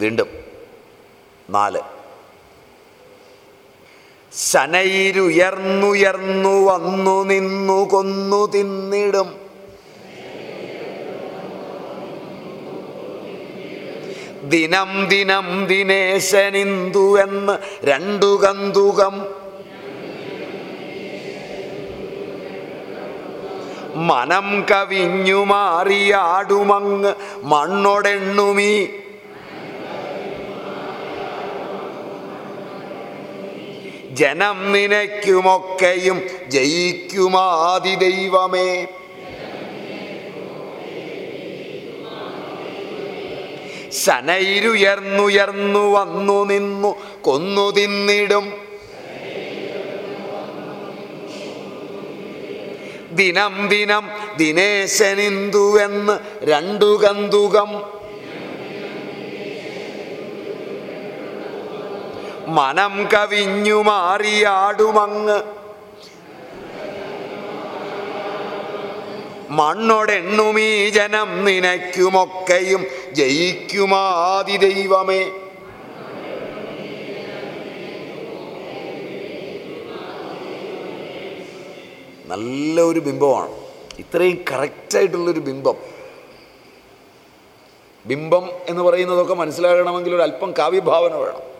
വീണ്ടും നാല്. ശനയിരുയർന്നുയർന്നു വന്നു നിന്നു കൊന്നു തിന്നിടും. ദിനം ദിനം ദിനേശനിന്ദു എന്ന് രണ്ടു കന്തുകം. മനം കവിഞ്ഞു മാറിയാടുമങ്ങ് മണ്ണൊടെണ്ണുമീ ജനം നിനയ്ക്കുമൊക്കെയും ജയിക്കുമാതി ദൈവമേ. ശനയിരുയർന്നുയർന്നു വന്നു നിന്നു കൊന്നു തിന്നിടും. ദിനം ദിനം ദിനേശനിന്ദുവെന്ന് രണ്ടു കന്തുകം. മനം കവിഞ്ഞു മാറിയാടുമങ്ങ്. മണ്ണൊടെണ്ണുമീ ജനം നിനയ്ക്കുമൊക്കെയും ജയിക്കുമാതി ദൈവമേ. നല്ല ഒരു ബിംബമാണ്. ഇത്രയും കറക്റ്റായിട്ടുള്ളൊരു ബിംബം. ബിംബം എന്ന് പറയുന്നതൊക്കെ മനസ്സിലാകണമെങ്കിൽ ഒരു അല്പം കാവ്യഭാവന വേണം.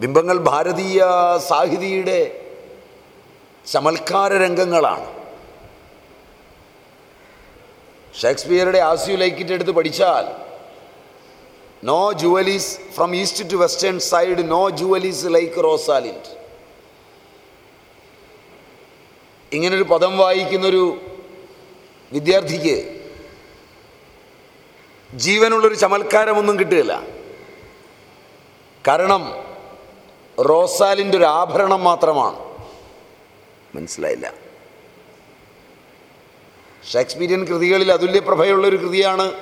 ബിംബങ്ങൾ ഭാരതീയ സാഹിതിയുടെ ചമൽക്കാര രംഗങ്ങളാണ്. ഷേക്സ്പിയറുടെ ആസ്യു ലൈക്കിറ്റ് എടുത്ത് പഠിച്ചാൽ no jewelries from east to western side no jewelries like Rosalind. ഇങ്ങനൊരു പദം വായിക്കുന്നൊരു വിദ്യാർത്ഥിക്ക് ജീവനുള്ളൊരു ചമൽക്കാരമൊന്നും കിട്ടുകയില്ല. കാരണം റോസാലിന്റെ ഒരു ആഭരണം മാത്രമാണ്. മനസ്സിലായില്ല. ഷേക്സ്പീരിയൻ കൃതികളിൽ അതുല്യപ്രഭയുള്ള ഒരു കൃതിയാണ്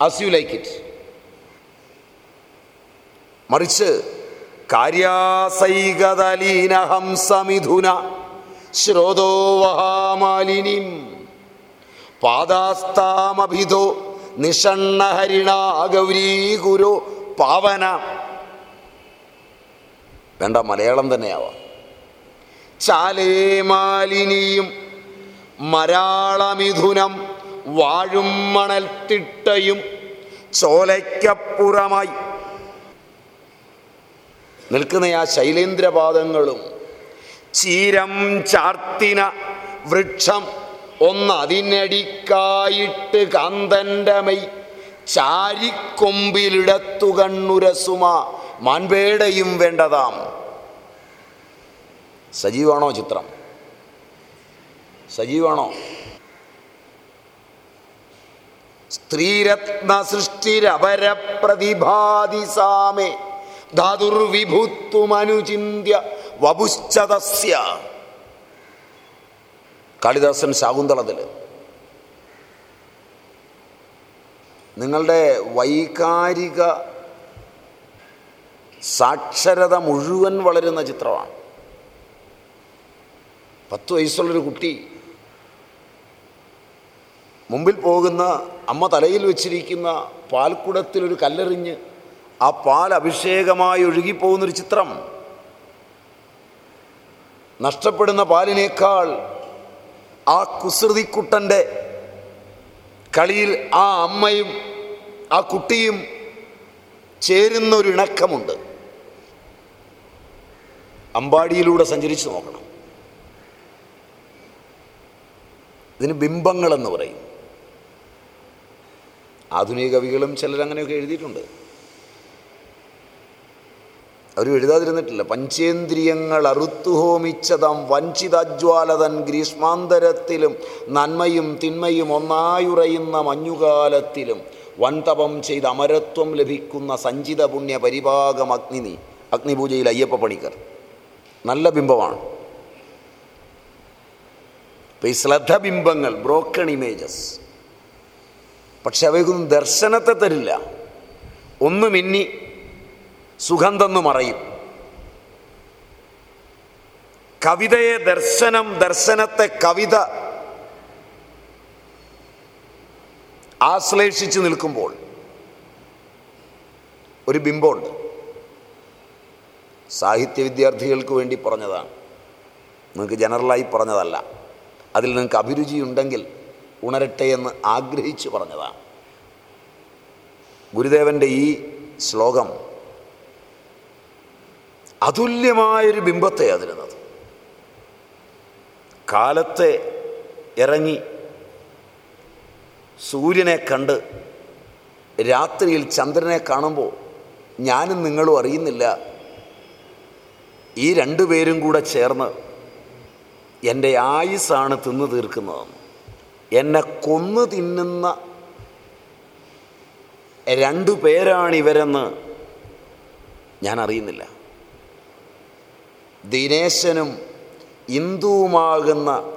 അസ് യു ലൈക്ക് ഇറ്റ് മറിച്ച് കാര്യാസൈകതലീനഹംസമിഥുന ശ്രോതോ വഹാമാലിനി പാദാസ്താമഭിതോ നിഷണ്ണഹരിണാ ഗൗരീ ഗുരു പാവന. വേണ്ട മലയാളം തന്നെയാവാം. ചാലേമാലിനിയും മരാളമിഥുനം വാഴും മണൽത്തിട്ടയും ചോലയ്ക്കപ്പുറമായി. നിൽക്കുന്ന ആ ശൈലേന്ദ്രപാദങ്ങളും ചീരം ചാർത്തിന വൃക്ഷം ഒന്നതിനടിക്കായിട്ട് കാന്തന്റെ മൈ ചാരിക്കൊമ്പിലിടത്തു കണ്ണുരസുമ മാൻപേടയും വേണ്ടതാം. സജീവാണോ ചിത്രം? സജീവാണോ? സ്ത്രീരത്ന സൃഷ്ടിരപര പ്രതിഭാതിസാമേ ധാതുർവിഭുത്വമനുചിന്യ വപുശ്ചതസ്യ. കാളിദാസൻ ശാകുന്തളത്തിൽ നിങ്ങളുടെ വൈകാരിക സാക്ഷരത മുഴുവൻ വളരുന്ന ചിത്രമാണ്. പത്ത് വയസ്സുള്ളൊരു കുട്ടി മുമ്പിൽ പോകുന്ന അമ്മ തലയിൽ വെച്ചിരിക്കുന്ന പാൽക്കുടത്തിലൊരു കല്ലെറിഞ്ഞ് ആ പാൽ അഭിഷേകമായി ഒഴുകിപ്പോകുന്നൊരു ചിത്രം. നഷ്ടപ്പെടുന്ന പാലിനേക്കാൾ ആ കുസൃതിക്കുട്ടന്റെ കളിയിൽ ആ അമ്മയും ആ കുട്ടിയും ചേരുന്നൊരിണക്കമുണ്ട്. അമ്പാടിയിലൂടെ സഞ്ചരിച്ച് നോക്കണം. ഇതിന് ബിംബങ്ങളെന്ന് പറയും. ആധുനിക കവികളും ചിലരങ്ങനെയൊക്കെ എഴുതിയിട്ടുണ്ട്. അവർ എഴുതാതിരുന്നിട്ടില്ല. പഞ്ചേന്ദ്രിയങ്ങൾ അറുത്തുഹോമിച്ചതാം വഞ്ചിതജ്വാലതൻ ഗ്രീഷ്മാന്തരത്തിലും നന്മയും തിന്മയും ഒന്നായുറയുന്ന മഞ്ഞുകാലത്തിലും വൻതപം ചെയ്ത് അമരത്വം ലഭിക്കുന്ന സഞ്ചിത പുണ്യ പരിഭാഗം അഗ്നി അഗ്നിപൂജയിൽ അയ്യപ്പ പണിക്കർ. നല്ല ബിംബമാണ്. ഇപ്പം ഈ ശ്രദ്ധബിംബങ്ങൾ ബ്രോക്കൺ ഇമേജസ് പക്ഷെ അവയ്ക്കൊന്നും ദർശനത്തെ തരില്ല. ഒന്നും മിന്നി സുഖം തന്നു മറയും. കവിതയെ ദർശനം ദർശനത്തെ കവിത ആശ്ലേഷിച്ച് നിൽക്കുമ്പോൾ ഒരു ബിംബമുണ്ട്. സാഹിത്യ വിദ്യാർത്ഥികൾക്ക് വേണ്ടി പറഞ്ഞതാണ്. നിങ്ങൾക്ക് ജനറലായി പറഞ്ഞതല്ല. അതിൽ നിങ്ങൾക്ക് അഭിരുചി ഉണ്ടെങ്കിൽ ഉണരട്ടെ എന്ന് ആഗ്രഹിച്ചു പറഞ്ഞതാണ്. ഗുരുദേവന്റെ ഈ ശ്ലോകം അതുല്യമായൊരു ബിംബത്തെ അതിരുന്നത്. കാലത്തെ ഇറങ്ങി സൂര്യനെ കണ്ട് രാത്രിയിൽ ചന്ദ്രനെ കാണുമ്പോൾ ഞാനും നിങ്ങളും അറിയുന്നില്ല ഈ രണ്ടു പേരും കൂടെ ചേർന്ന് എന്റെ ആയുസ്സാണ് തിന്നു തീർക്കുന്നതെന്ന്. എന്നെ കൊന്നു തിന്നുന്ന രണ്ടു പേരാണിവരെന്ന് ഞാൻ അറിയുന്നില്ല. ദിനേശനും ഇന്ദുവുമാകുന്ന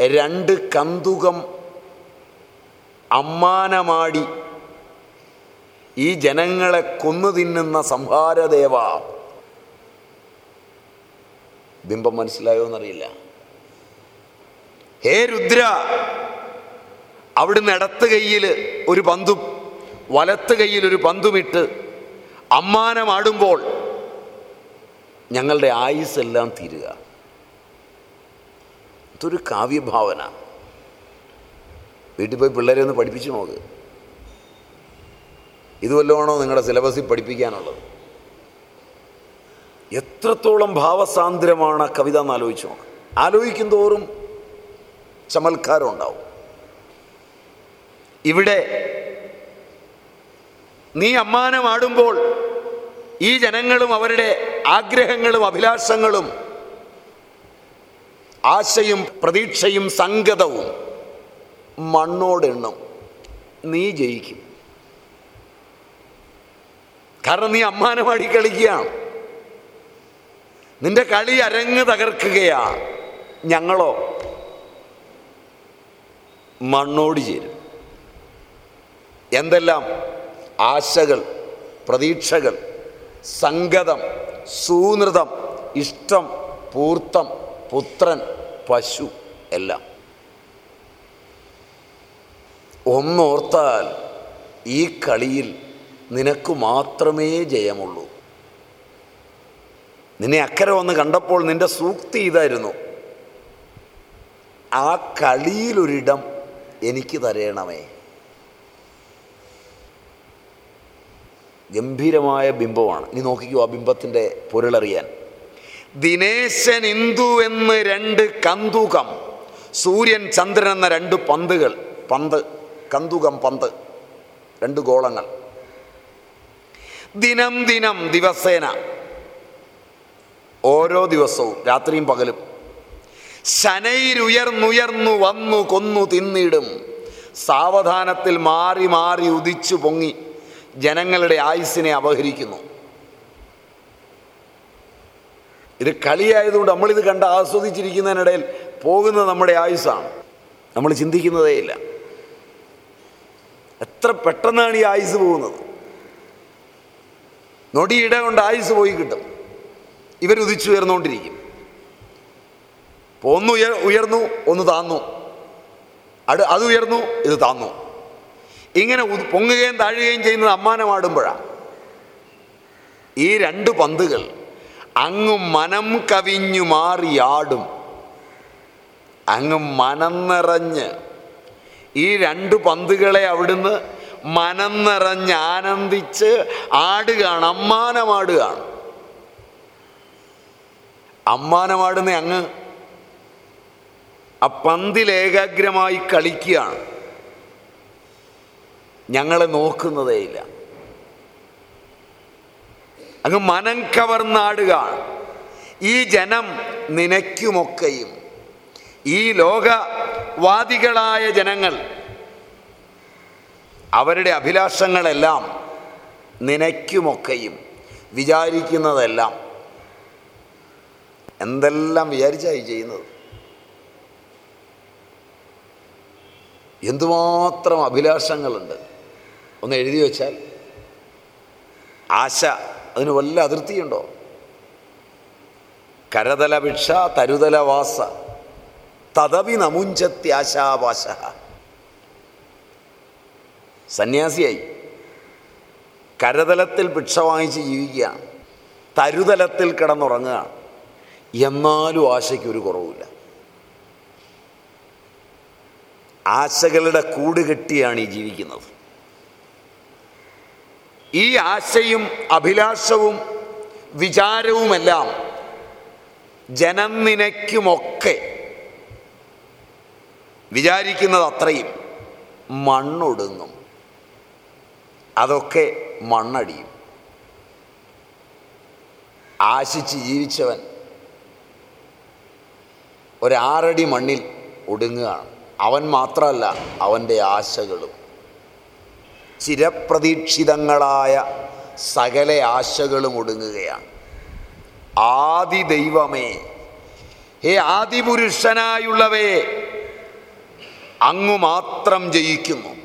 രണ്ട് കന്തുകം അമ്മാനമാടി ഈ ജനങ്ങളെ കൊന്നു തിന്നുന്ന സംഹാരദേവ ബിംബം മനസ്സിലായോ എന്നറിയില്ല. ഹേ രുദ്ര അവിടുന്ന് ഇടത്ത് കയ്യിൽ ഒരു പന്തും വലത്ത് കയ്യിൽ ഒരു പന്തുമിട്ട് അമ്മാനമാടുമ്പോൾ ഞങ്ങളുടെ ആയുസ് എല്ലാം തീരുക. ഇതൊരു കാവ്യഭാവന. വീട്ടിൽ പോയി പിള്ളേരെ ഒന്ന് പഠിപ്പിച്ചു നോക്ക്. ഇത് വല്ലതാണോ നിങ്ങളുടെ സിലബസിൽ പഠിപ്പിക്കാനുള്ളത്? എത്രത്തോളം ഭാവസാന്ദ്രമാണ് കവിത എന്ന് ആലോചിച്ചു നോക്കാം. ആലോചിക്കും തോറും ചമൽക്കാരം ഉണ്ടാവും ഇവിടെ നീ അമ്മാനമാടുമ്പോൾ ഈ ജനങ്ങളും അവരുടെ ആഗ്രഹങ്ങളും അഭിലാഷങ്ങളും ആശയും പ്രതീക്ഷയും സംഗതവും മണ്ണോടെണ്ണും നീ ജയിക്കും. കാരണം നീ അമ്മാനമാടി കളിക്കുകയാണ്. നിന്റെ കളി അരങ്ങ് തകർക്കുകയാ. ഞങ്ങളോ? മണ്ണോട് ചേരും. എന്തെല്ലാം? ആശകൾ പ്രതീക്ഷകൾ സംഗതം സൂനൃതം ഇഷ്ടം പൂർത്തം പുത്രൻ പശു എല്ലാം. ഒന്നോർത്താൽ ഈ കളിയിൽ നിനക്ക് മാത്രമേ ജയമുള്ളൂ. നിന്നെ അക്കരെ വന്ന് കണ്ടപ്പോൾ നിന്റെ സൂക്തി ഇതായിരുന്നു. ആ കളിയിലൊരിടം എനിക്ക് തരയണമേ ഗംഭീരമായ ബിംബമാണ്. ഇനി നോക്കിക്കോ ആ ബിംബത്തിന്റെ പൊരുളറിയാൻ. ദിനേശൻ ഇന്ദു എന്ന് രണ്ട് കന്തുകം സൂര്യൻ ചന്ദ്രൻ എന്ന രണ്ട് പന്തുകൾ പന്ത് കന്തുകം പന്ത് രണ്ട് ഗോളങ്ങൾ. ദിനം ദിനം ദിവസേന. ഓരോ ദിവസവും രാത്രിയും പകലും. ശനയിലുയർന്നുയർന്നു വന്നു കൊന്നു തിന്നിടും. സാവധാനത്തിൽ മാറി മാറി ഉദിച്ചു പൊങ്ങി ജനങ്ങളുടെ ആയുസിനെ അപഹരിക്കുന്നു. ഇത് കളിയായതുകൊണ്ട് നമ്മളിത് കണ്ട് ആസ്വദിച്ചിരിക്കുന്നതിനിടയിൽ പോകുന്നത് നമ്മുടെ ആയുസ്സാണ്. നമ്മൾ ചിന്തിക്കുന്നതേയില്ല. എത്ര പെട്ടെന്നാണ് ഈ ആയുസ് പോകുന്നത്? നൊടിയിട കൊണ്ട് ആയുസ് പോയി കിട്ടും. ഇവരുദിച്ചു ഉയർന്നുകൊണ്ടിരിക്കും. ഒന്ന് ഉയർ ഉയർന്നു ഒന്ന് താന്നു. അട് അത് ഉയർന്നു ഇത് താന്നു. ഇങ്ങനെ പൊങ്ങുകയും താഴുകയും ചെയ്യുന്നത് അമ്മാനമാടുമ്പോഴാണ് ഈ രണ്ട് പന്തുകൾ അങ്ങ് മനം കവിഞ്ഞു മാറിയാടും അങ്ങ് മനം നിറഞ്ഞ്. ഈ രണ്ട് പന്തുകളെ അവിടുന്ന് മനം നിറഞ്ഞ് ആനന്ദിച്ച് ആടുകയാണ് അമ്മാനമാടുകയാണ്. അമ്മാനമാടുന്ന അങ്ങ് ആ പന്തിൽ ഏകാഗ്രമായി കളിക്കുകയാണ്. ഞങ്ങളെ നോക്കുന്നതേയില്ല അങ്ങ് മനം കവർന്നാടുക ഈ ജനം നിനയ്ക്കുമൊക്കെയും. ഈ ലോകവാദികളായ ജനങ്ങൾ അവരുടെ അഭിലാഷങ്ങളെല്ലാം നിനയ്ക്കുമൊക്കെയും വിചാരിക്കുന്നതെല്ലാം എന്തെല്ലാം വിചാരിച്ചായി ചെയ്യുന്നത്? എന്തുമാത്രം അഭിലാഷങ്ങളുണ്ട്? ഒന്ന് എഴുതി വെച്ചാൽ. ആശ അതിന് വല്ല അതിർത്തിയുണ്ടോ? കരതല ഭിക്ഷ തരുതല വാസ തദവി നമുഞ്ചത്യാശാവാശ സന്യാസിയായി. കരതലത്തിൽ ഭിക്ഷ വാങ്ങിച്ച് ജീവിക്കുകയാണ് തരുതലത്തിൽ കിടന്നുറങ്ങുകയാണ് എന്നാലും ആശയ്ക്ക് ഒരു കുറവുമില്ല. ആശകളുടെ കൂട് കെട്ടിയാണ് ഈ ജീവിക്കുന്നത്. ഈ ആശയും അഭിലാഷവും വിചാരവുമെല്ലാം ജനനിനയ്ക്കുമൊക്കെ വിചാരിക്കുന്നത് അത്രയും മണ്ണൊടുങ്ങും. അതൊക്കെ മണ്ണടിയും. ആശിച്ച് ജീവിച്ചവൻ ഒരാറടി മണ്ണിൽ ഒടുങ്ങുകയാണ്. അവൻ മാത്രമല്ല അവന്റെ ആശകളും. ചിരപ്രതീക്ഷിതങ്ങളായ സകല ആശകളും ഒടുങ്ങുകയാണ്. ആദി ദൈവമേ ഹേ ആദിപുരുഷനായുള്ളവേ അങ്ങു മാത്രം ജയിക്കുന്നു.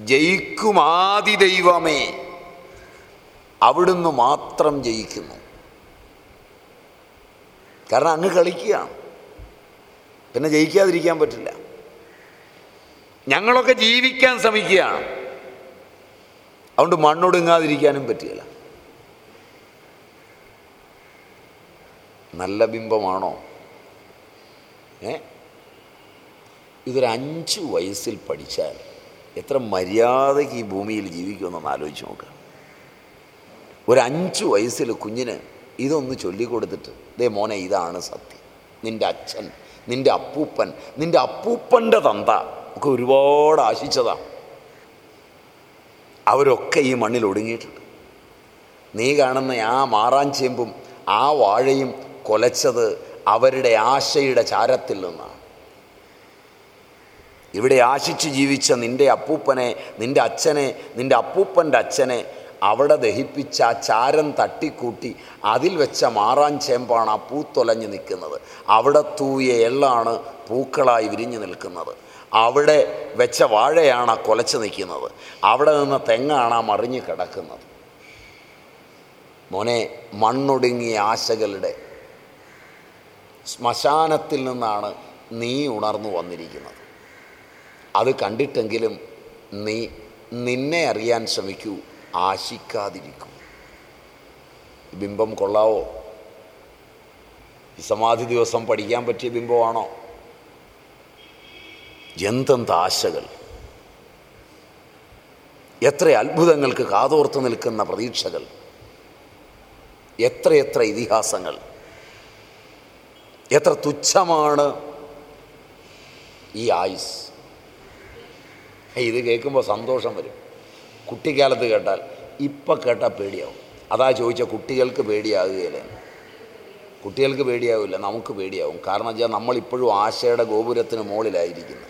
ജയിക്കും ആദി ദൈവമേ അവിടുന്ന് മാത്രം ജയിക്കുന്നു. കാരണം അങ്ങ് കളിക്കുകയാണ് പിന്നെ ജയിക്കാതിരിക്കാൻ പറ്റില്ല. ഞങ്ങളൊക്കെ ജീവിക്കാൻ ശ്രമിക്കുകയാണ് അതുകൊണ്ട് മണ്ണൊടുങ്ങാതിരിക്കാനും പറ്റില്ല. നല്ല ബിംബമാണോ? ഏ? ഇതൊരു അഞ്ച് വയസ്സിൽ പഠിച്ചാൽ എത്ര മര്യാദയ്ക്ക് ഈ ഭൂമിയിൽ ജീവിക്കുമെന്നൊന്ന് ആലോചിച്ച് നോക്കുക ഒരു അഞ്ച് വയസ്സിൽ കുഞ്ഞിന് ഇതൊന്ന് ചൊല്ലിക്കൊടുത്തിട്ട് ദേ മോനെ ഇതാണ് സത്യം. നിന്റെ അച്ഛൻ നിന്റെ അപ്പൂപ്പൻ നിന്റെ അപ്പൂപ്പന്റെ തന്ത ഒക്കെ ഒരുപാട് ആശിച്ചതാണ് അവരൊക്കെ ഈ മണ്ണിൽ ഒടുങ്ങിയിട്ടുണ്ട്. നീ കാണുന്ന ആ മാറാഞ്ചേമ്പും ആ വാഴയും കൊലച്ചത് അവരുടെ ആശയുടെ ചാരത്തിൽ നിന്നാണ്. ഇവിടെ ആശിച്ച് ജീവിച്ച നിന്റെ അപ്പൂപ്പനെ നിന്റെ അച്ഛനെ നിന്റെ അപ്പൂപ്പന്റെ അച്ഛനെ അവിടെ ദഹിപ്പിച്ച ആ ചാരം തട്ടിക്കൂട്ടി അതിൽ വെച്ച മാറാൻ ചേമ്പാണ് ആ പൂത്തൊലഞ്ഞ് നിൽക്കുന്നത്. അവിടെ തൂയ എള്ളാണ് പൂക്കളായി വിരിഞ്ഞു നിൽക്കുന്നത്. അവിടെ വെച്ച വാഴയാണ് ആ കൊലച്ച് നിൽക്കുന്നത്. അവിടെ നിന്ന് തെങ്ങാണ് ആ മറിഞ്ഞ് കിടക്കുന്നത്. മോനെ മണ്ണൊടുങ്ങിയ ആശകളുടെ ശ്മശാനത്തിൽ നിന്നാണ് നീ ഉണർന്നു വന്നിരിക്കുന്നത്. അത് കണ്ടിട്ടെങ്കിലും നീ നിന്നെ അറിയാൻ ശ്രമിക്കൂ. ആശിക്കാതിരിക്കൂ. ബിംബം കൊള്ളാവോ? ഈ സമാധി ദിവസം പഠിക്കാൻ പറ്റിയ ബിംബമാണോ? എന്തെന്ത് ആശകൾ എത്ര അത്ഭുതങ്ങൾക്ക് കാതോർത്ത് നിൽക്കുന്ന പ്രതീക്ഷകൾ. എത്രയെത്ര ഇതിഹാസങ്ങൾ. എത്ര തുച്ഛമാണ് ഈ ആയുസ്. ഇത് കേൾക്കുമ്പോൾ സന്തോഷം വരും. കുട്ടിക്കാലത്ത് കേട്ടാൽ ഇപ്പം കേട്ടാൽ പേടിയാവും. അതാ ചോദിച്ച കുട്ടികൾക്ക് പേടിയാകുകയില്ല? കുട്ടികൾക്ക് പേടിയാവില്ല നമുക്ക് പേടിയാവും. കാരണം വെച്ചാൽ നമ്മളിപ്പോഴും ആശയുടെ ഗോപുരത്തിന് മുകളിലായിരിക്കുന്നു.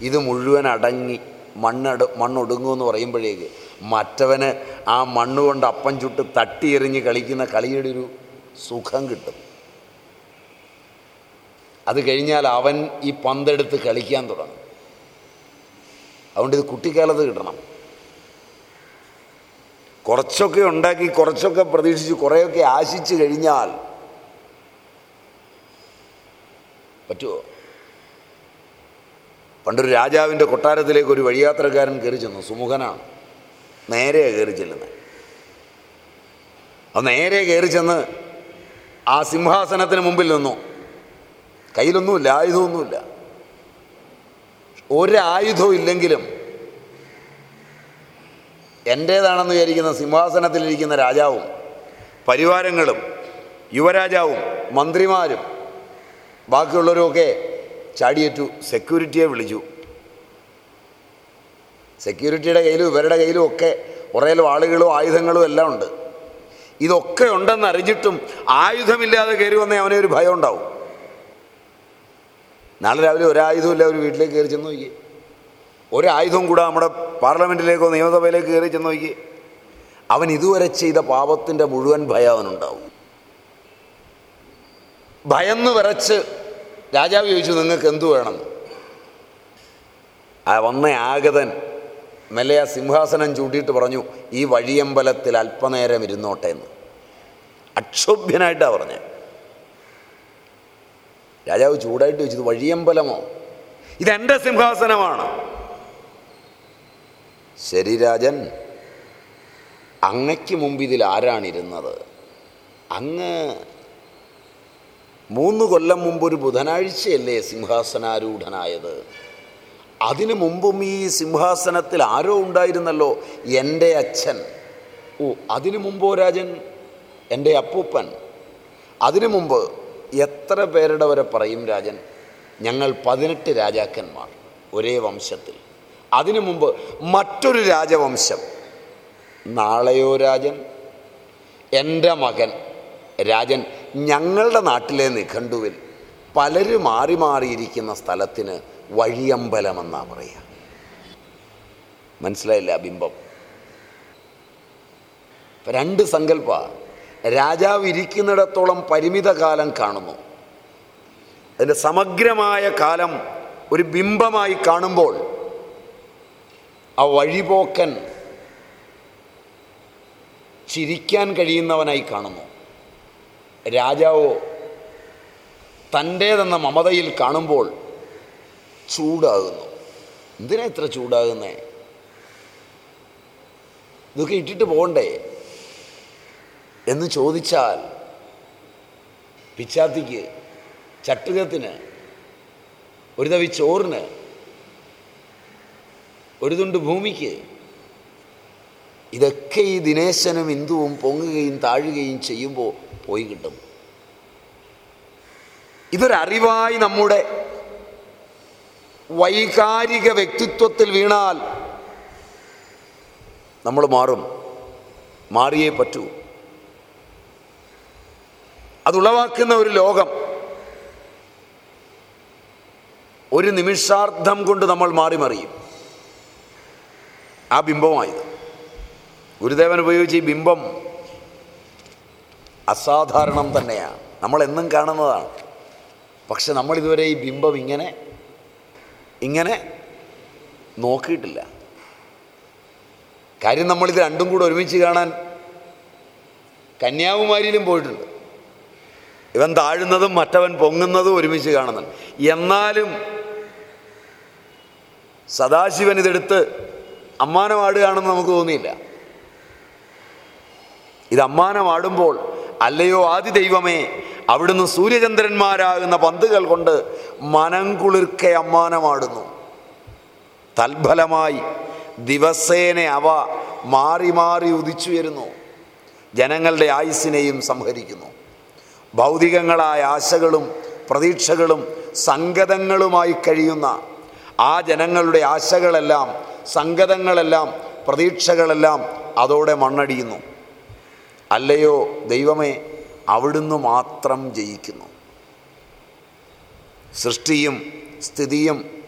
ഇത് മുഴുവൻ അടങ്ങി മണ്ണട മണ്ണൊടുങ്ങുമെന്ന് പറയുമ്പോഴേക്ക് മറ്റവന് ആ മണ്ണ് കൊണ്ട് അപ്പം ചുട്ട് തട്ടിയെറിഞ്ഞ് കളിക്കുന്ന കളിയുടെ ഒരു സുഖം കിട്ടും. അത് കഴിഞ്ഞാൽ അവൻ ഈ പന്തെടുത്ത് കളിക്കാൻ തുടങ്ങും. അതുകൊണ്ട് ഇത് കുട്ടിക്കാലത്ത് കിട്ടണം. കുറച്ചൊക്കെ ഉണ്ടാക്കി കുറച്ചൊക്കെ പ്രതീക്ഷിച്ച് കുറേയൊക്കെ ആശിച്ചു കഴിഞ്ഞാൽ പറ്റുമോ പണ്ടൊരു രാജാവിന്റെ കൊട്ടാരത്തിലേക്ക് ഒരു വഴിയാത്രക്കാരൻ കയറി ചെന്നു. സുമുഖനാണ് നേരെ കയറി ചെല്ലുന്നത്. അത് നേരെ കയറി ചെന്ന് ആ സിംഹാസനത്തിന് മുമ്പിൽ നിന്നു. കയ്യിലൊന്നുമില്ല ആയുധമൊന്നുമില്ല. ഒരായുധവും ഇല്ലെങ്കിലും എന്റേതാണെന്ന് വിചാരിക്കുന്ന സിംഹാസനത്തിലിരിക്കുന്ന രാജാവും പരിവാരങ്ങളും യുവരാജാവും മന്ത്രിമാരും ബാക്കിയുള്ളവരുമൊക്കെ ചാടിയേറ്റു സെക്യൂരിറ്റിയെ വിളിച്ചു. സെക്യൂരിറ്റിയുടെ കയ്യിലും ഇവരുടെ കയ്യിലും ഒക്കെ കുറേ ആളുകളും ആയുധങ്ങളും എല്ലാം ഉണ്ട്. ഇതൊക്കെ ഉണ്ടെന്ന് അറിഞ്ഞിട്ടും ആയുധമില്ലാതെ കയറി വന്നേ അവനെ ഒരു ഭയം ഉണ്ടാവും. നാളെ രാവിലെ ഒരായുധമില്ല ഒരു വീട്ടിലേക്ക് കയറി ചെന്ന് നോക്കി ഒരായുധവും കൂടെ നമ്മുടെ പാർലമെന്റിലേക്കോ നിയമസഭയിലേക്ക് കയറി ചെന്ന് നോക്കി. അവൻ ഇതുവരെ ചെയ്ത പാപത്തിന്റെ മുഴുവൻ ഭയം അവനുണ്ടാവും. ഭയന്ന് വിറച്ച് രാജാവ് ചോദിച്ചു നിങ്ങൾക്ക് എന്തു വേണം? ആ വന്ന ആഗതൻ മെല്ലെ ആ സിംഹാസനം ചൂട്ടിയിട്ട് പറഞ്ഞു ഈ വഴിയമ്പലത്തിൽ അല്പനേരം ഇരുന്നോട്ടെ എന്ന്. അക്ഷോഭ്യനായിട്ടാണ് പറഞ്ഞത് രാജാവ് ചൂടായിട്ട് ചോദിച്ചത് വഴിയമ്പലമോ? ഇതെന്റെ സിംഹാസനമാണ്. ശരി രാജൻ അങ്ങയ്ക്ക് മുമ്പ് ഇതിൽ ആരാണിരുന്നത്? അങ്ങ് മൂന്ന് കൊല്ലം മുമ്പ് ഒരു ബുധനാഴ്ചയല്ലേ സിംഹാസനാരൂഢനായത്? അതിനു മുമ്പും ഈ സിംഹാസനത്തിൽ ആരോ ഉണ്ടായിരുന്നല്ലോ എന്റെ അച്ഛൻ. ഓ അതിനു മുമ്പോ രാജൻ? എന്റെ അപ്പൂപ്പൻ. അതിനു മുമ്പ് എത്ര പേരുടെ വരെ പറയും രാജൻ? ഞങ്ങൾ പതിനെട്ട് രാജാക്കന്മാർ ഒരേ വംശത്തിൽ. അതിനു മുമ്പ് മറ്റൊരു രാജവംശം. നാളെയോ രാജൻ? എന്റെ മകൻ. രാജൻ ഞങ്ങളുടെ നാട്ടിലെ നിഘണ്ടുവിൽ പലരും മാറി മാറിയിരിക്കുന്ന സ്ഥലത്തിന് വഴിയമ്പലമെന്നാ പറയുക. മനസ്സിലായില്ല ബിംബം? രണ്ട് സങ്കല്പ. രാജാവ് ഇരിക്കുന്നിടത്തോളം പരിമിത കാലം കാണുന്നു. അതിന്റെ സമഗ്രമായ കാലം ഒരു ബിംബമായി കാണുമ്പോൾ ആ വഴിപോക്കൻ ചിരിക്കാൻ കഴിയുന്നവനായി കാണുന്നു. രാജാവോ തന്റേതെന്ന മമതയിൽ കാണുമ്പോൾ ചൂടാകുന്നു. എന്തിനാ ഇത്ര ചൂടാകുന്നേ? ഇതൊക്കെ ഇട്ടിട്ട് പോകണ്ടേ? എന്ന് ചോദിച്ചാൽ പിച്ചാത്തിക്ക് ചട്ടുകത്തിന് ഒരു തവി ചോറിന് ഒരു തുണ്ട് ഭൂമിക്ക്. ഇതൊക്കെ ഈ ദിനേശനും ഇന്ദുവും പൊങ്ങുകയും താഴുകയും ചെയ്യുമ്പോൾ പോയി കിട്ടും. ഇതൊരറിവായി നമ്മുടെ വൈകാരിക വ്യക്തിത്വത്തിൽ വീണാൽ നമ്മൾ മാറും. മാറിയേ പറ്റൂ. അതുളവാക്കുന്ന ഒരു ലോകം. ഒരു നിമിഷാർത്ഥം കൊണ്ട് നമ്മൾ മാറി മറിയും. ആ ബിംബമായത് ഗുരുദേവൻ ഉപയോഗിച്ച ഈ ബിംബം അസാധാരണം തന്നെയാണ്. നമ്മൾ എന്നും കാണുന്നതാണ്. പക്ഷെ നമ്മളിതുവരെ ഈ ബിംബം ഇങ്ങനെ ഇങ്ങനെ നോക്കിയിട്ടില്ല. കാര്യം നമ്മളിത് രണ്ടും കൂടെ ഒരുമിച്ച് കാണാൻ കന്യാകുമാരിയിലും പോയിട്ടുണ്ട്. ഇവൻ താഴുന്നതും മറ്റവൻ പൊങ്ങുന്നതും ഒരുമിച്ച് കാണുന്നുണ്ട്. എന്നാലും സദാശിവൻ ഇതെടുത്ത് അമ്മാനമാടുകയാണെന്ന് നമുക്ക് തോന്നിയില്ല. ഇത് അമ്മാനമാടുമ്പോൾ അല്ലയോ ആദി ദൈവമേ അവിടുന്ന് സൂര്യചന്ദ്രന്മാരാകുന്ന പന്തുകൾ കൊണ്ട് മനം കുളിർക്കെ അമ്മാനമാടുന്നു തൽഫലമായി ദിവസേന അവ മാറി മാറി ഉദിച്ചുയരുന്നു ജനങ്ങളുടെ ആയുസ്സിനെയും സംഹരിക്കുന്നു. ഭൗതികങ്ങളായ ആശകളും പ്രതീക്ഷകളും സങ്കതങ്ങളുമായി കഴിയുന്ന ആ ജനങ്ങളുടെ ആശകളെല്ലാം സങ്കതങ്ങളെല്ലാം പ്രതീക്ഷകളെല്ലാം അതോടെ മണ്ണടിയുന്നു. അല്ലയോ ദൈവമേ അവിടുന്ന് മാത്രം ജയിക്കുന്നു. സൃഷ്ടിയും സ്ഥിതിയും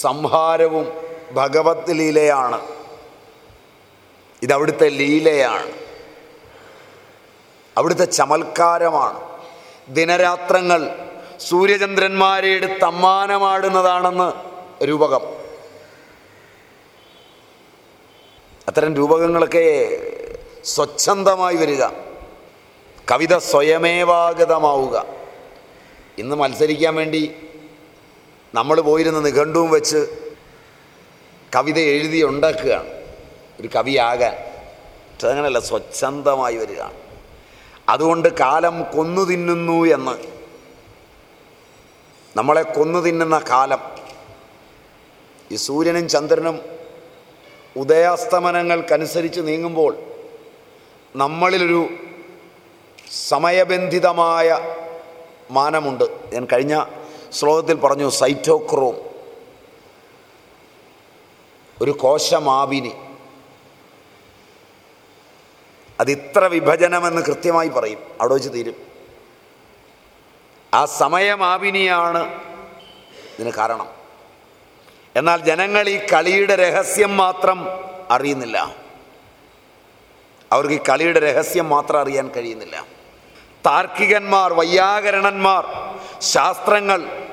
സംഹാരവും ഭഗവത് ലീലയാണ്. ഇതവിടുത്തെ ലീലയാണ്. അവിടുത്തെ ചമൽക്കാരമാണ്. ദിനരാത്രങ്ങൾ സൂര്യചന്ദ്രന്മാരെ എടുത്തമ്മാനമാടുന്നതാണെന്ന് രൂപകം. അത്തരം രൂപകങ്ങളൊക്കെ സ്വച്ഛന്തമായി വരിക. കവിത സ്വയമേവാഗതമാവുക. ഇന്ന് മത്സരിക്കാൻ വേണ്ടി നമ്മൾ പോയിരുന്ന നിഘണ്ടുവും വെച്ച് കവിത എഴുതി ഉണ്ടാക്കുകയാണ്. ഒരു കവിയാകാൻ. പക്ഷെ അങ്ങനെയല്ല സ്വച്ഛന്തമായി വരിക. അതുകൊണ്ട് കാലം കൊന്നു തിന്നുന്നു എന്ന്. നമ്മളെ കൊന്നു തിന്നുന്ന കാലം. ഈ സൂര്യനും ചന്ദ്രനും ഉദയാസ്തമനങ്ങൾക്കനുസരിച്ച് നീങ്ങുമ്പോൾ നമ്മളിലൊരു സമയബന്ധിതമായ മാനമുണ്ട്. ഞാൻ കഴിഞ്ഞ ശ്ലോകത്തിൽ പറഞ്ഞു സൈറ്റോക്രോം. ഒരു കോശമാവിനി അതിത്ര വിഭജനമെന്ന് കൃത്യമായി പറയും. അവിടെ വെച്ച് തീരും. ആ സമയമാവിനിയാണ് ഇതിന് കാരണം. എന്നാൽ ജനങ്ങൾ ഈ കളിയുടെ രഹസ്യം മാത്രം അറിയുന്നില്ല. അവർക്ക് ഈ കളിയുടെ രഹസ്യം മാത്രം അറിയാൻ കഴിയുന്നില്ല. താർക്കികന്മാർ വൈയാകരണന്മാർ ശാസ്ത്രങ്ങൾ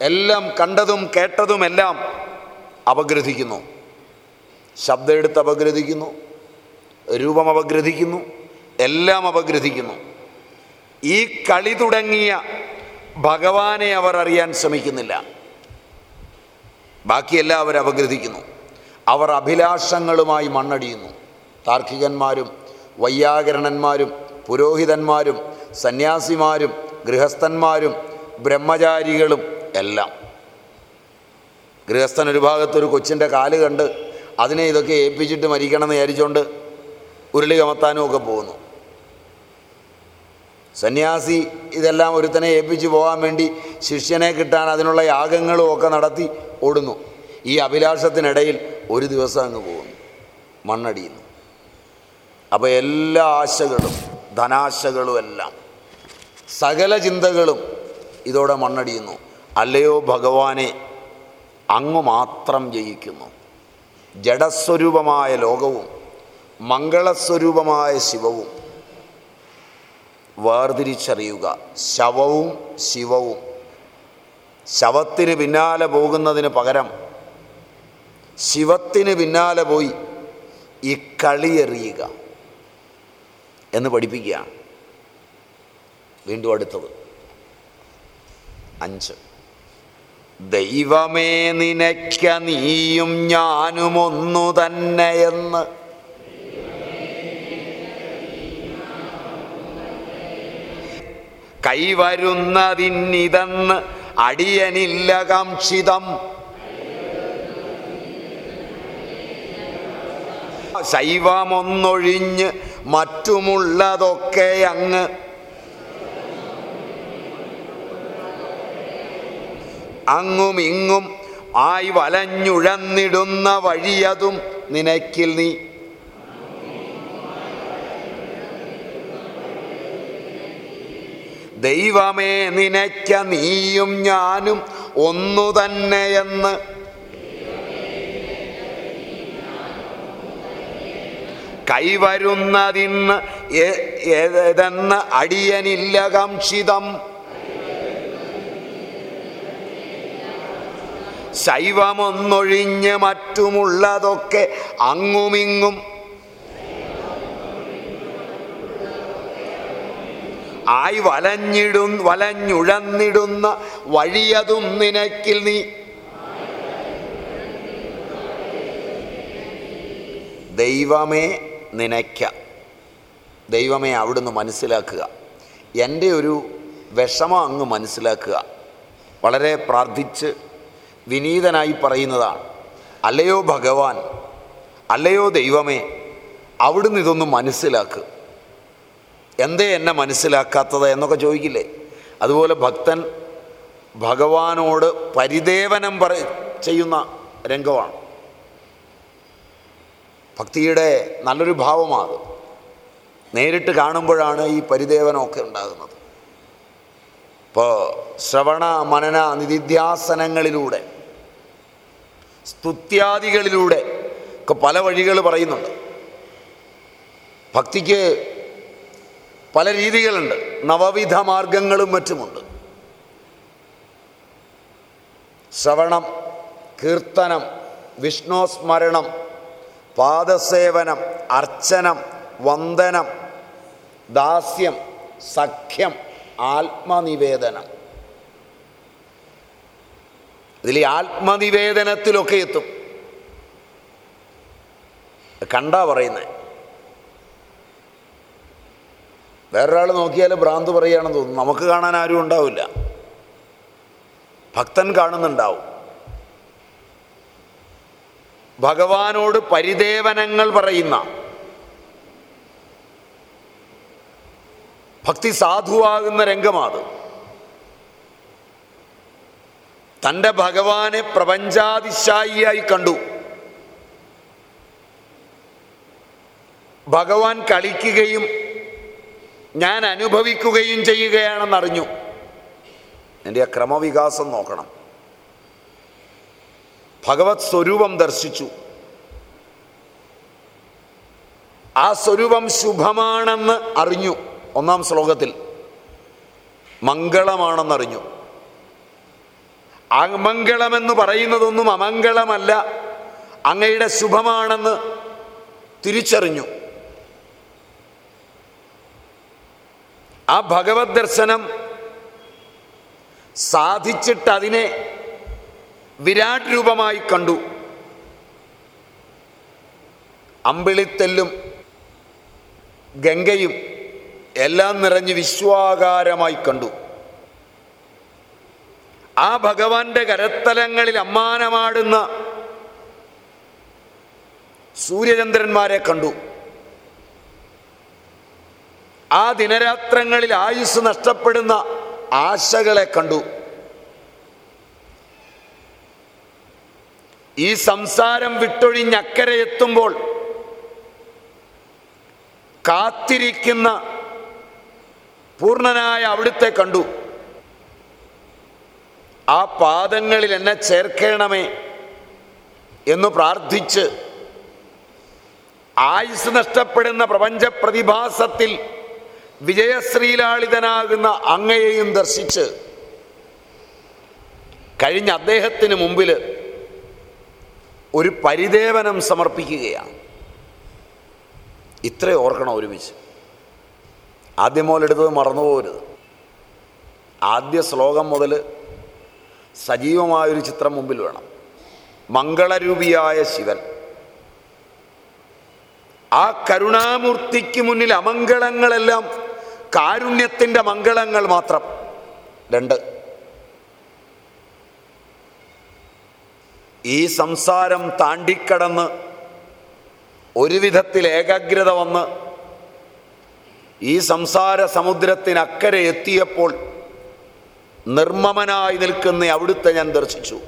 എല്ലാം കണ്ടതും കേട്ടതുമെല്ലാം അപഗ്രഥിക്കുന്നു. ശബ്ദം എടുത്ത് അപഗ്രഥിക്കുന്നു. രൂപം അപഗ്രഥിക്കുന്നു. എല്ലാം അപഗ്രഥിക്കുന്നു. ഈ കളി തുടങ്ങിയ ഭഗവാനെ അവർ അറിയാൻ ശ്രമിക്കുന്നില്ല. ബാക്കിയെല്ലാം അവർ അപഗ്രഥിക്കുന്നു. അവർ അഭിലാഷങ്ങളുമായി മണ്ണടിയുന്നു. താർക്കികന്മാരും വൈയാകരണന്മാരും പുരോഹിതന്മാരും സന്യാസിമാരും ഗൃഹസ്ഥന്മാരും ബ്രഹ്മചാരികളും എല്ലാം. ഗൃഹസ്ഥൻ ഒരു ഭാഗത്തൊരു കൊച്ചിന്റെ കാൽ കണ്ട് അതിനെ ഇതൊക്കെ ഏൽപ്പിച്ചിട്ട് മരിക്കണമെന്ന് വിചാരിച്ചുകൊണ്ട് ഉരുളി കമത്താനും ഒക്കെ പോകുന്നു. സന്യാസി ഇതെല്ലാം ഒരുത്തനെ ഏൽപ്പിച്ച് പോകാൻ വേണ്ടി ശിഷ്യനെ കിട്ടാൻ അതിനുള്ള യാഗങ്ങളും ഒക്കെ നടത്തി ഓടുന്നു. ഈ അഭിലാഷത്തിനിടയിൽ ഒരു ദിവസം അങ്ങ് പോകുന്നു. മണ്ണടിയുന്നു. അപ്പോൾ എല്ലാ ആശകളും ധനാശകളും എല്ലാം സകല ചിന്തകളും ഇതോടെ മണ്ണടിയുന്നു. അല്ലയോ ഭഗവാനെ അങ്ങ് മാത്രം ജയിക്കുന്നു. ജഡസ്വരൂപമായ ലോകവും മംഗളസ്വരൂപമായ ശിവവും വേർതിരിച്ചറിയുക. ശവവും ശിവവും ശവത്തിന് പിന്നാലെ പോകുന്നതിന് പകരം ശിവത്തിന് പിന്നാലെ പോയി ഈ കളിയെറിയുക എന്ന് പഠിപ്പിക്കുകയാണ്. വീണ്ടും അടുത്തത്. അഞ്ച്. ദൈവമേ നിനയ്ക്ക നീയും ഞാനും ഒന്നു തന്നെയെന്ന് കൈവരുന്നതിന്നിതെന്ന് അടിയനില്ല കാംക്ഷിതം ശൈവമൊന്നൊഴിഞ്ഞ് മറ്റുമുള്ളതൊക്കെ അങ്ങ് അങ്ങും ഇങ്ങും ആയി വലഞ്ഞുഴന്നിടുന്ന വഴിയതും നിനക്കിൽ നീ ദൈവമേ നിനയ്ക്ക നീയും ഞാനും ഒന്നു തന്നെയെന്ന് കൈവരുന്നതിന്ന് ഏ- ഏതെന്ന് അടിയനില്ല കാംക്ഷിതം. ശൈവമൊന്നൊഴിഞ്ഞ് മറ്റുമുള്ളതൊക്കെ അങ്ങുമിങ്ങും. ആയി വലഞ്ഞിടും വലഞ്ഞുഴന്നിടുന്ന വഴിയതും നിനക്കിൽ നീ. ദൈവമേ നിനയ്ക്ക. ദൈവമേ അവിടുന്ന് മനസ്സിലാക്കുക. എന്റെ ഒരു വിഷമം അങ്ങ് മനസ്സിലാക്കുക. വളരെ പ്രാർത്ഥിച്ച് വിനീതനായി പറയുന്നതാണ്. അല്ലയോ ഭഗവാൻ അല്ലയോ ദൈവമേ അവിടുന്ന് ഇതൊന്ന് മനസ്സിലാക്കുക എന്തേ എന്നെ മനസ്സിലാക്കാത്തത് എന്നൊക്കെ ചോദിക്കില്ലേ? അതുപോലെ ഭക്തൻ ഭഗവാനോട് പരിദേവനം പറ ചെയ്യുന്ന രംഗമാണ്. ഭക്തിയുടെ നല്ലൊരു ഭാവമാണ് നേരിട്ട് കാണുമ്പോഴാണ് ഈ പരിദേവനമൊക്കെ ഉണ്ടാകുന്നത്. ഇപ്പോൾ ശ്രവണ മനന നിധിധ്യാസനങ്ങളിലൂടെ സ്തുത്യാദികളിലൂടെ ഒക്കെ പല വഴികൾ പറയുന്നുണ്ട്. ഭക്തിക്ക് പല രീതികളുണ്ട്. നവവിധ മാർഗങ്ങളും മറ്റുമുണ്ട്. ശ്രവണം കീർത്തനം വിഷ്ണുസ്മരണം പാദസേവനം അർച്ചനം വന്ദനം ദാസ്യം സഖ്യം ആത്മനിവേദനം. ഇതിൽ ആത്മനിവേദനത്തിലൊക്കെ എത്തും. കണ്ടാ പറയുന്നത് വേറൊരാൾ നോക്കിയാൽ ഭ്രാന്ത് പറയുകയാണെന്ന് തോന്നുന്നു. നമുക്ക് കാണാൻ ആരും ഉണ്ടാവില്ല. ഭക്തൻ കാണുന്നുണ്ടാവും. ഭഗവാനോട് പരിദേവനങ്ങൾ പറയുന്ന ഭക്തി സാധുവാകുന്ന രംഗമാത്. തന്റെ ഭഗവാനെ പ്രപഞ്ചാതിശായിയായി കണ്ടു. ഭഗവാൻ കളിക്കുകയും ഞാൻ അനുഭവിക്കുകയും ചെയ്യുകയാണെന്നറിഞ്ഞു. എന്റെ ആ ക്രമവികാസം നോക്കണം. ഭഗവത് സ്വരൂപം ദർശിച്ചു. ആ സ്വരൂപം ശുഭമാണെന്ന് അറിഞ്ഞു ഒന്നാം ശ്ലോകത്തിൽ. മംഗളമാണെന്നറിഞ്ഞു. അമംഗളമെന്ന് പറയുന്നതൊന്നും അമംഗളമല്ല അങ്ങയുടെ ശുഭമാണെന്ന് തിരിച്ചറിഞ്ഞു. ആ ഭഗവത് ദർശനം സാധിച്ചിട്ട് അതിനെ വിരാട് രൂപമായി കണ്ടു. അമ്പിളിത്തെല്ലും ഗംഗയും എല്ലാം നിറഞ്ഞ് വിശ്വാകാരമായി കണ്ടു. ആ ഭഗവാന്റെ കരത്തലങ്ങളിൽ അമ്മാനമാടുന്ന സൂര്യചന്ദ്രന്മാരെ കണ്ടു. ആ ദിനരാത്രങ്ങളിൽ ആയുസ് നഷ്ടപ്പെടുന്ന ആശകളെ കണ്ടു. ഈ സംസാരം വിട്ടൊഴിഞ്ഞക്കരെ എത്തുമ്പോൾ കാത്തിരിക്കുന്ന പൂർണനായ അവിടുത്തെ കണ്ടു. ആ പാദങ്ങളിൽ എന്നെ ചേർക്കണമേ എന്ന് പ്രാർത്ഥിച്ച് ആയുസ് നഷ്ടപ്പെടുന്ന പ്രപഞ്ച പ്രതിഭാസത്തിൽ വിജയശ്രീലാളിതനാകുന്ന അങ്ങയെയും ദർശിച്ച് കഴിഞ്ഞ അദ്ദേഹത്തിന് മുമ്പിൽ ഒരു പരിദേവനം സമർപ്പിക്കുകയാണ്. ഇത്ര ഓർക്കണം ഒരുമിച്ച്. ആദ്യം മുതലെടുത്തത് മറന്നുപോകരുത്. ആദ്യ ശ്ലോകം മുതൽ സജീവമായൊരു ചിത്രം മുമ്പിൽ വേണം. മംഗളരൂപിയായ ശിവൻ. ആ കരുണാമൂർത്തിക്ക് മുന്നിൽ അമംഗളങ്ങളെല്ലാം കാരുണ്യത്തിന്റെ മംഗളങ്ങൾ മാത്രം. രണ്ട്. ഈ സംസാരം താണ്ടിക്കടന്ന് ഒരുവിധത്തിൽ ഏകാഗ്രത വന്ന് ഈ സംസാര സമുദ്രത്തിനക്കരെ എത്തിയപ്പോൾ നിർമ്മമനായി നിൽക്കുന്ന അവിടുത്തെ ഞാൻ ദർശിച്ചു.